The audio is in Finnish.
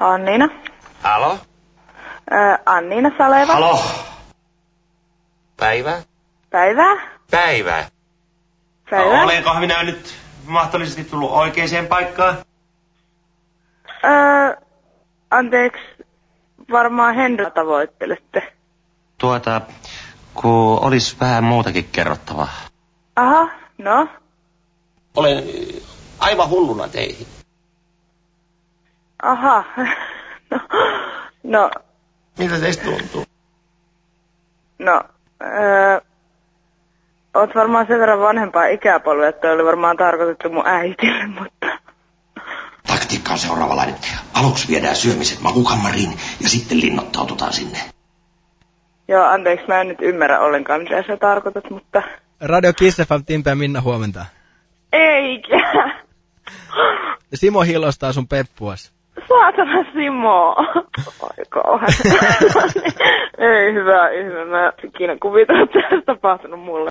Anniina. Halo? Ö, Anniina Saleva. Halo? Päivää? Päivää. Päivää. Päivää. Olenkohan minä nyt mahdollisesti tullut oikeaan paikkaan? Öö, anteeksi, varmaan Henry tavoittelette. Tuota, kun olisi vähän muutakin kerrottavaa. Aha, no. Olen aivan hulluna teihin. Aha. No, no, Miltä teistä tuntuu? no öö, oot varmaan sen verran vanhempaa ikäpolvea, että oli varmaan tarkoitettu mun äitille, mutta... Taktiikka on seuraavanlainen. Aluksi viedään syömiset makukammariin ja sitten linnoittaututaan sinne. Joo, anteeksi, mä en nyt ymmärrä ollenkaan, mitä sä tarkoitat, mutta... Radio Kiss FM, Timpe ja Minna huomenta. Eikä! Ja Simo hillostaa sun peppuas. Saatana Simo! Oi kauhean. Ei hyvä ihme, mä ikinä kuvitella, että tässä tapahtunut mulle.